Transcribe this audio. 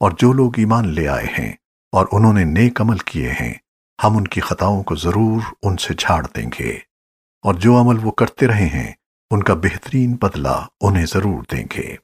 اور جو لوگ ایمان لے آئے ہیں اور انہوں نے نیک عمل کیے ہیں، ہم ان کی خطاؤں کو ضرور ان سے جھاڑ دیں گے۔ اور جو عمل وہ کرتے رہے ہیں، ان کا بہترین بدلہ انہیں ضرور دیں گے۔